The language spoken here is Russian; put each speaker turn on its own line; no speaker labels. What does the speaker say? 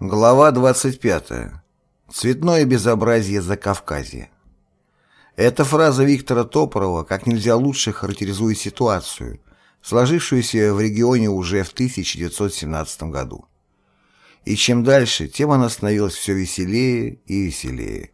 Глава 25. Цветное безобразие за Закавказья. Эта фраза Виктора Топорова как нельзя лучше характеризует ситуацию, сложившуюся в регионе уже в 1917 году. И чем дальше, тем она становилась все веселее и веселее.